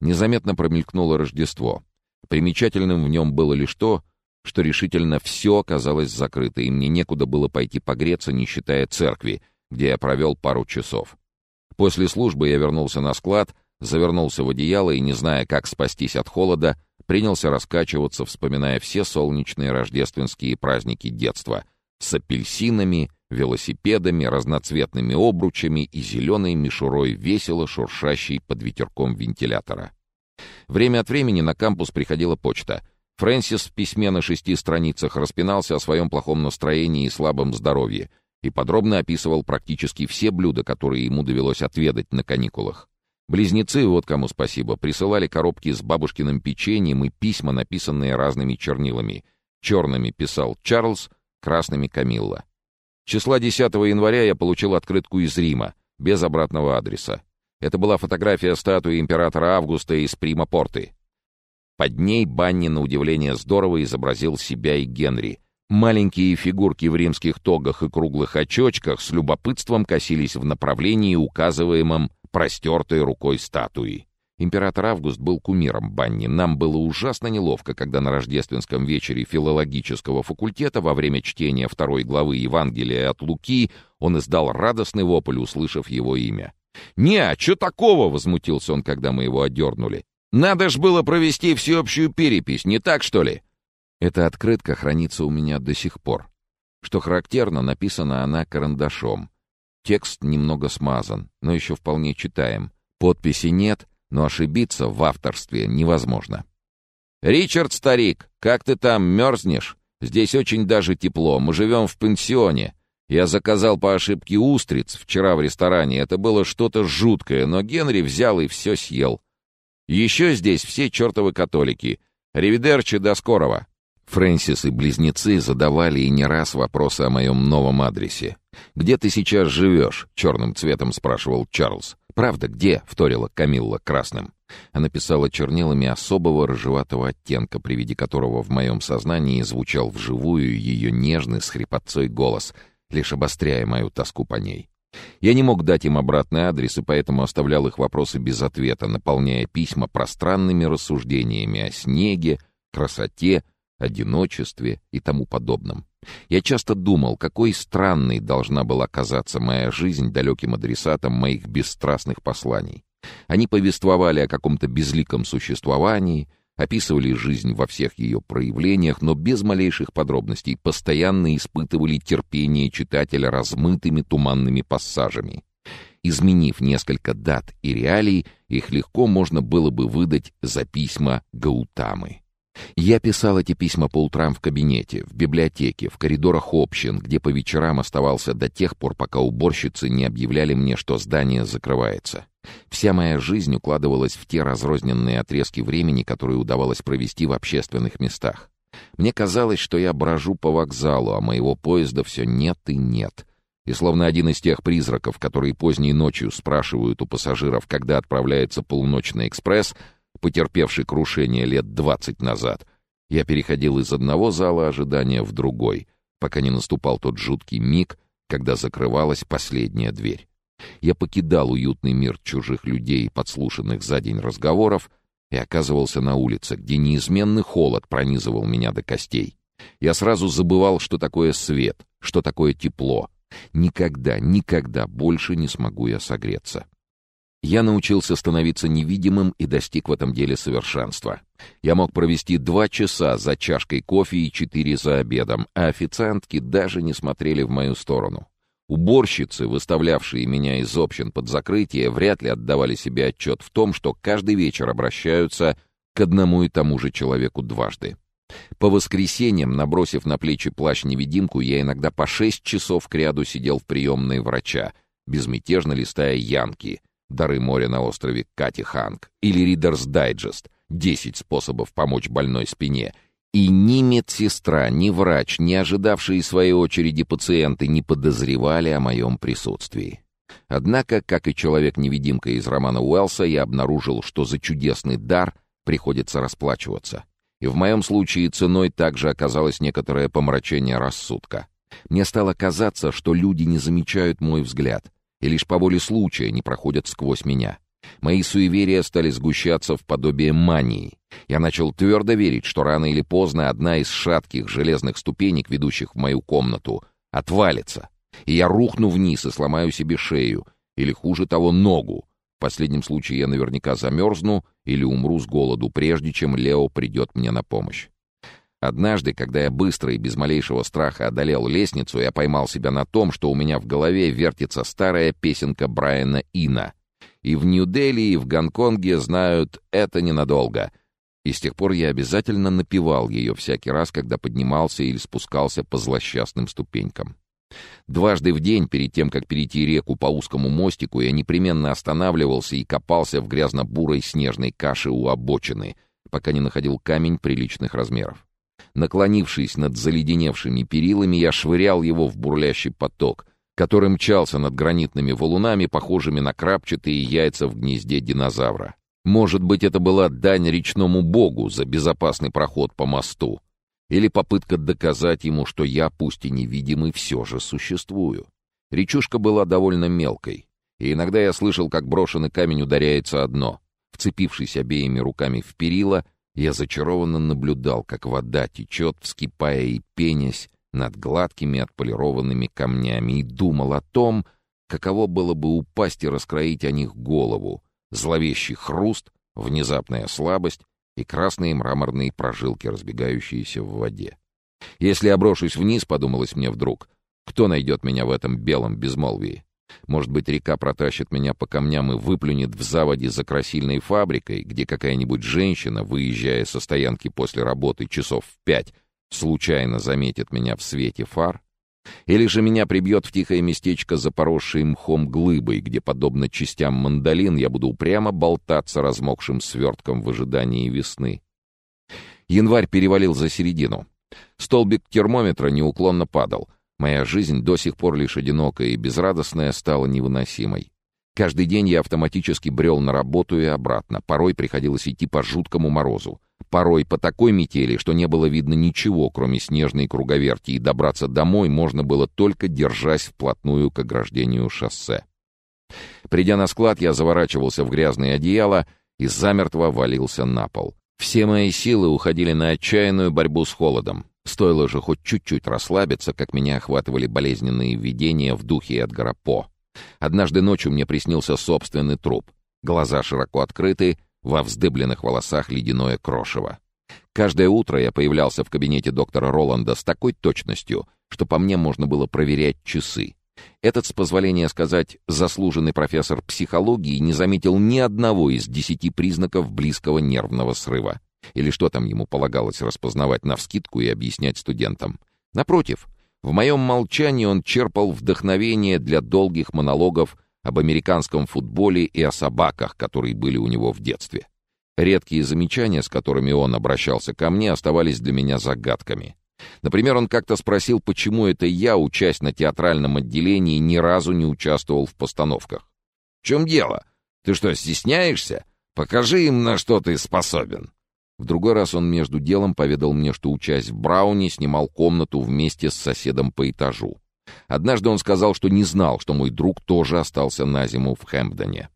Незаметно промелькнуло Рождество. Примечательным в нем было лишь то, что решительно все оказалось закрыто, и мне некуда было пойти погреться, не считая церкви, где я провел пару часов. После службы я вернулся на склад, завернулся в одеяло и, не зная, как спастись от холода, принялся раскачиваться, вспоминая все солнечные рождественские праздники детства с апельсинами, велосипедами, разноцветными обручами и зеленой мишурой, весело шуршащей под ветерком вентилятора. Время от времени на кампус приходила почта. Фрэнсис в письме на шести страницах распинался о своем плохом настроении и слабом здоровье и подробно описывал практически все блюда, которые ему довелось отведать на каникулах. Близнецы, вот кому спасибо, присылали коробки с бабушкиным печеньем и письма, написанные разными чернилами. Черными писал Чарльз, красными — Камилла. Числа 10 января я получил открытку из Рима, без обратного адреса. Это была фотография статуи императора Августа из Прима-Порты. Под ней Банни, на удивление, здорово изобразил себя и Генри. Маленькие фигурки в римских тогах и круглых очочках с любопытством косились в направлении, указываемом простертой рукой статуи. Император Август был кумиром Банни. Нам было ужасно неловко, когда на рождественском вечере филологического факультета во время чтения второй главы Евангелия от Луки он издал радостный вопль, услышав его имя. «Не, а что такого?» — возмутился он, когда мы его отдернули. «Надо ж было провести всеобщую перепись, не так, что ли?» Эта открытка хранится у меня до сих пор. Что характерно, написана она карандашом. Текст немного смазан, но еще вполне читаем. Подписи нет, но ошибиться в авторстве невозможно. «Ричард, старик, как ты там, мерзнешь? Здесь очень даже тепло, мы живем в пансионе. Я заказал по ошибке устриц вчера в ресторане, это было что-то жуткое, но Генри взял и все съел. Еще здесь все чертовы католики. Ривидерчи до скорого!» Фрэнсис и близнецы задавали и не раз вопросы о моем новом адресе. «Где ты сейчас живешь?» — черным цветом спрашивал Чарльз. «Правда, где?» — вторила Камилла красным. Она писала чернилами особого рыжеватого оттенка, при виде которого в моем сознании звучал вживую ее нежный с хрипотцой голос, лишь обостряя мою тоску по ней. Я не мог дать им обратный адрес, и поэтому оставлял их вопросы без ответа, наполняя письма пространными рассуждениями о снеге, красоте, одиночестве и тому подобном. Я часто думал, какой странной должна была казаться моя жизнь далеким адресатом моих бесстрастных посланий. Они повествовали о каком-то безликом существовании, описывали жизнь во всех ее проявлениях, но без малейших подробностей, постоянно испытывали терпение читателя размытыми туманными пассажами. Изменив несколько дат и реалий, их легко можно было бы выдать за письма Гаутамы. Я писал эти письма по утрам в кабинете, в библиотеке, в коридорах общин, где по вечерам оставался до тех пор, пока уборщицы не объявляли мне, что здание закрывается. Вся моя жизнь укладывалась в те разрозненные отрезки времени, которые удавалось провести в общественных местах. Мне казалось, что я брожу по вокзалу, а моего поезда все нет и нет. И словно один из тех призраков, которые поздней ночью спрашивают у пассажиров, когда отправляется полуночный экспресс — потерпевший крушение лет двадцать назад, я переходил из одного зала ожидания в другой, пока не наступал тот жуткий миг, когда закрывалась последняя дверь. Я покидал уютный мир чужих людей, подслушанных за день разговоров, и оказывался на улице, где неизменный холод пронизывал меня до костей. Я сразу забывал, что такое свет, что такое тепло. Никогда, никогда больше не смогу я согреться. Я научился становиться невидимым и достиг в этом деле совершенства. Я мог провести два часа за чашкой кофе и четыре за обедом, а официантки даже не смотрели в мою сторону. Уборщицы, выставлявшие меня из общин под закрытие, вряд ли отдавали себе отчет в том, что каждый вечер обращаются к одному и тому же человеку дважды. По воскресеньям, набросив на плечи плащ-невидимку, я иногда по шесть часов кряду сидел в приемной врача, безмятежно листая янки, «Дары моря на острове Кати Ханг» или «Ридерс Дайджест» «10 способов помочь больной спине», и ни медсестра, ни врач, ни ожидавшие своей очереди пациенты не подозревали о моем присутствии. Однако, как и человек-невидимка из романа Уэллса, я обнаружил, что за чудесный дар приходится расплачиваться. И в моем случае ценой также оказалось некоторое помрачение рассудка. Мне стало казаться, что люди не замечают мой взгляд, и лишь по воле случая не проходят сквозь меня. Мои суеверия стали сгущаться в подобие мании. Я начал твердо верить, что рано или поздно одна из шатких железных ступенек, ведущих в мою комнату, отвалится, и я рухну вниз и сломаю себе шею, или, хуже того, ногу. В последнем случае я наверняка замерзну или умру с голоду, прежде чем Лео придет мне на помощь. Однажды, когда я быстро и без малейшего страха одолел лестницу, я поймал себя на том, что у меня в голове вертится старая песенка Брайана Ина. И в Нью-Дели, и в Гонконге знают «это ненадолго». И с тех пор я обязательно напевал ее всякий раз, когда поднимался или спускался по злосчастным ступенькам. Дважды в день, перед тем, как перейти реку по узкому мостику, я непременно останавливался и копался в грязно-бурой снежной каше у обочины, пока не находил камень приличных размеров. Наклонившись над заледеневшими перилами, я швырял его в бурлящий поток, который мчался над гранитными валунами, похожими на крапчатые яйца в гнезде динозавра. Может быть, это была дань речному богу за безопасный проход по мосту, или попытка доказать ему, что я, пусть и невидимый, все же существую. Речушка была довольно мелкой, и иногда я слышал, как брошенный камень ударяется одно. Вцепившись обеими руками в перила, я зачарованно наблюдал, как вода течет, вскипая и пенясь над гладкими отполированными камнями, и думал о том, каково было бы упасть и раскроить о них голову. Зловещий хруст, внезапная слабость и красные мраморные прожилки, разбегающиеся в воде. Если я брошусь вниз, подумалось мне вдруг, кто найдет меня в этом белом безмолвии? Может быть, река протащит меня по камням и выплюнет в заводе за красильной фабрикой, где какая-нибудь женщина, выезжая со стоянки после работы часов в пять, случайно заметит меня в свете фар? Или же меня прибьет в тихое местечко, запоросшее мхом глыбой, где, подобно частям мандолин, я буду упрямо болтаться размокшим свертком в ожидании весны. Январь перевалил за середину. Столбик термометра неуклонно падал. Моя жизнь до сих пор лишь одинокая и безрадостная стала невыносимой. Каждый день я автоматически брел на работу и обратно. Порой приходилось идти по жуткому морозу. Порой по такой метели, что не было видно ничего, кроме снежной круговерти, и добраться домой можно было только держась вплотную к ограждению шоссе. Придя на склад, я заворачивался в грязное одеяло и замертво валился на пол. Все мои силы уходили на отчаянную борьбу с холодом. Стоило же хоть чуть-чуть расслабиться, как меня охватывали болезненные видения в духе Эдгара По. Однажды ночью мне приснился собственный труп. Глаза широко открыты, во вздыбленных волосах ледяное крошево. Каждое утро я появлялся в кабинете доктора Роланда с такой точностью, что по мне можно было проверять часы. Этот, с позволения сказать, заслуженный профессор психологии не заметил ни одного из десяти признаков близкого нервного срыва. Или что там ему полагалось распознавать навскидку и объяснять студентам. Напротив, в моем молчании он черпал вдохновение для долгих монологов об американском футболе и о собаках, которые были у него в детстве. Редкие замечания, с которыми он обращался ко мне, оставались для меня загадками. Например, он как-то спросил, почему это я, учась на театральном отделении, ни разу не участвовал в постановках. «В чем дело? Ты что, стесняешься? Покажи им, на что ты способен». В другой раз он между делом поведал мне, что, учась в Брауне, снимал комнату вместе с соседом по этажу. Однажды он сказал, что не знал, что мой друг тоже остался на зиму в Хэмпдоне.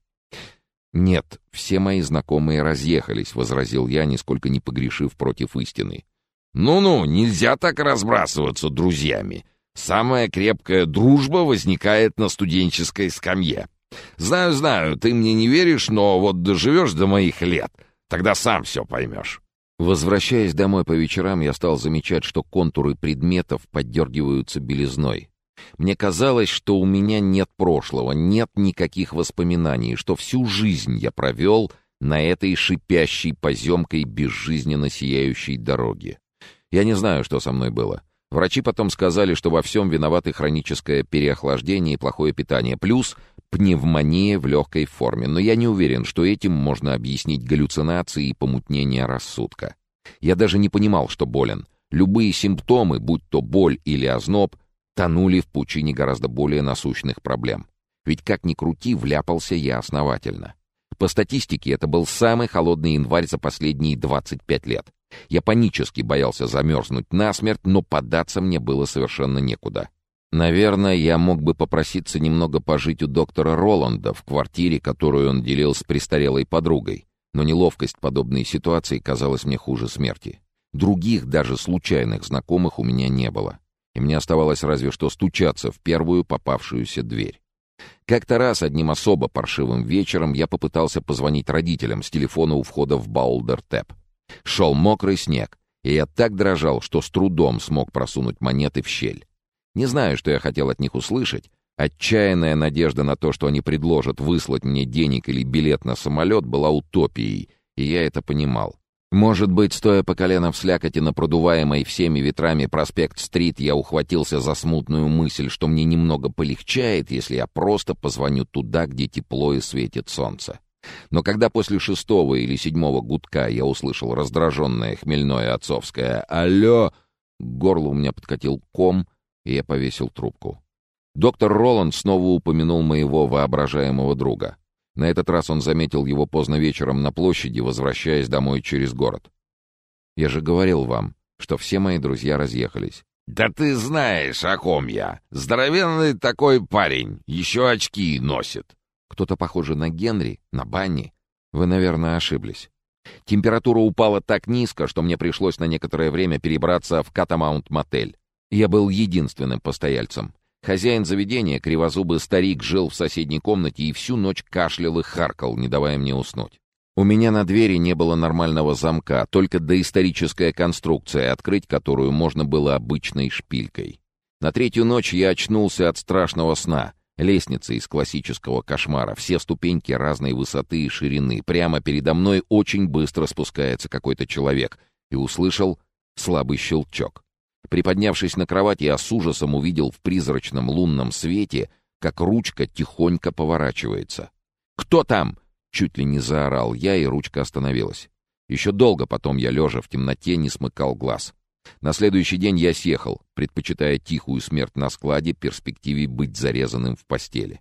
«Нет, все мои знакомые разъехались», — возразил я, нисколько не погрешив против истины. «Ну-ну, нельзя так разбрасываться друзьями. Самая крепкая дружба возникает на студенческой скамье. Знаю, знаю, ты мне не веришь, но вот доживешь до моих лет, тогда сам все поймешь». Возвращаясь домой по вечерам, я стал замечать, что контуры предметов поддергиваются белизной. Мне казалось, что у меня нет прошлого, нет никаких воспоминаний, что всю жизнь я провел на этой шипящей поземкой безжизненно сияющей дороге. Я не знаю, что со мной было. Врачи потом сказали, что во всем виноваты хроническое переохлаждение и плохое питание, плюс пневмония в легкой форме, но я не уверен, что этим можно объяснить галлюцинации и помутнение рассудка. Я даже не понимал, что болен. Любые симптомы, будь то боль или озноб, тонули в пучине гораздо более насущных проблем. Ведь как ни крути, вляпался я основательно. По статистике, это был самый холодный январь за последние 25 лет. Я панически боялся замерзнуть насмерть, но податься мне было совершенно некуда. Наверное, я мог бы попроситься немного пожить у доктора Роланда в квартире, которую он делил с престарелой подругой, но неловкость подобной ситуации казалась мне хуже смерти. Других, даже случайных знакомых у меня не было, и мне оставалось разве что стучаться в первую попавшуюся дверь. Как-то раз одним особо паршивым вечером я попытался позвонить родителям с телефона у входа в Боулдер-Тэп. Шел мокрый снег, и я так дрожал, что с трудом смог просунуть монеты в щель. Не знаю, что я хотел от них услышать. Отчаянная надежда на то, что они предложат выслать мне денег или билет на самолет, была утопией, и я это понимал. Может быть, стоя по колено в слякоти на продуваемой всеми ветрами проспект-стрит, я ухватился за смутную мысль, что мне немного полегчает, если я просто позвоню туда, где тепло и светит солнце. Но когда после шестого или седьмого гудка я услышал раздраженное хмельное отцовское «Алло!», к горлу у меня подкатил ком — и я повесил трубку. Доктор Роланд снова упомянул моего воображаемого друга. На этот раз он заметил его поздно вечером на площади, возвращаясь домой через город. «Я же говорил вам, что все мои друзья разъехались». «Да ты знаешь, о ком я. Здоровенный такой парень, еще очки носит». «Кто-то похожий на Генри, на Банни. Вы, наверное, ошиблись. Температура упала так низко, что мне пришлось на некоторое время перебраться в Катамаунт-мотель. Я был единственным постояльцем. Хозяин заведения, кривозубый старик, жил в соседней комнате и всю ночь кашлял и харкал, не давая мне уснуть. У меня на двери не было нормального замка, только доисторическая конструкция, открыть которую можно было обычной шпилькой. На третью ночь я очнулся от страшного сна. Лестница из классического кошмара, все ступеньки разной высоты и ширины. Прямо передо мной очень быстро спускается какой-то человек. И услышал слабый щелчок. Приподнявшись на кровати, я с ужасом увидел в призрачном лунном свете, как ручка тихонько поворачивается. «Кто там?» — чуть ли не заорал я, и ручка остановилась. Еще долго потом я, лежа в темноте, не смыкал глаз. На следующий день я съехал, предпочитая тихую смерть на складе перспективе быть зарезанным в постели.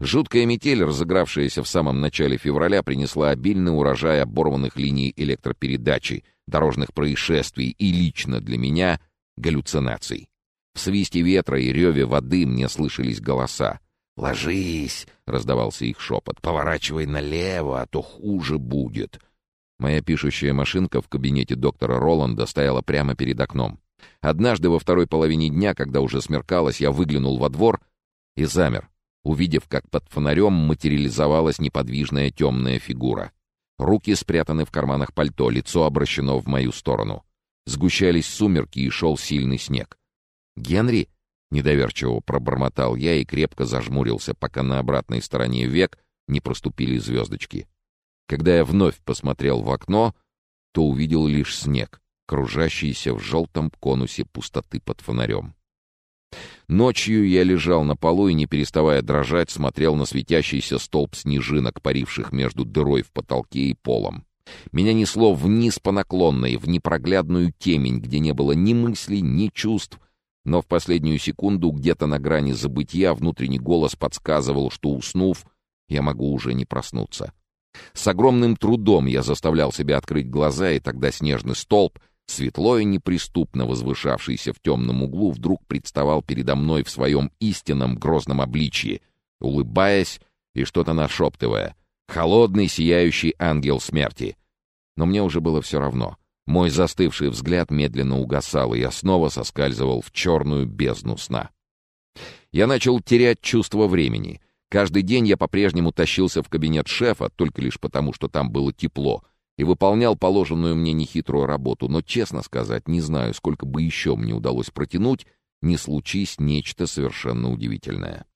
Жуткая метель, разыгравшаяся в самом начале февраля, принесла обильный урожай оборванных линий электропередачи, дорожных происшествий и лично для меня галлюцинаций. В свисте ветра и реве воды мне слышались голоса. «Ложись!» — раздавался их шепот. «Поворачивай налево, а то хуже будет!» Моя пишущая машинка в кабинете доктора Роланда стояла прямо перед окном. Однажды во второй половине дня, когда уже смеркалось, я выглянул во двор и замер, увидев, как под фонарем материализовалась неподвижная темная фигура. Руки спрятаны в карманах пальто, лицо обращено в мою сторону. Сгущались сумерки и шел сильный снег. «Генри?» — недоверчиво пробормотал я и крепко зажмурился, пока на обратной стороне век не проступили звездочки. Когда я вновь посмотрел в окно, то увидел лишь снег, кружащийся в желтом конусе пустоты под фонарем. Ночью я лежал на полу и, не переставая дрожать, смотрел на светящийся столб снежинок, паривших между дырой в потолке и полом. Меня несло вниз по наклонной, в непроглядную темень, где не было ни мыслей, ни чувств, но в последнюю секунду где-то на грани забытия внутренний голос подсказывал, что, уснув, я могу уже не проснуться. С огромным трудом я заставлял себя открыть глаза, и тогда снежный столб, светло и неприступно возвышавшийся в темном углу, вдруг представал передо мной в своем истинном грозном обличье, улыбаясь и что-то нашептывая — Холодный, сияющий ангел смерти. Но мне уже было все равно. Мой застывший взгляд медленно угасал, и я снова соскальзывал в черную бездну сна. Я начал терять чувство времени. Каждый день я по-прежнему тащился в кабинет шефа, только лишь потому, что там было тепло, и выполнял положенную мне нехитрую работу, но, честно сказать, не знаю, сколько бы еще мне удалось протянуть, не случись нечто совершенно удивительное.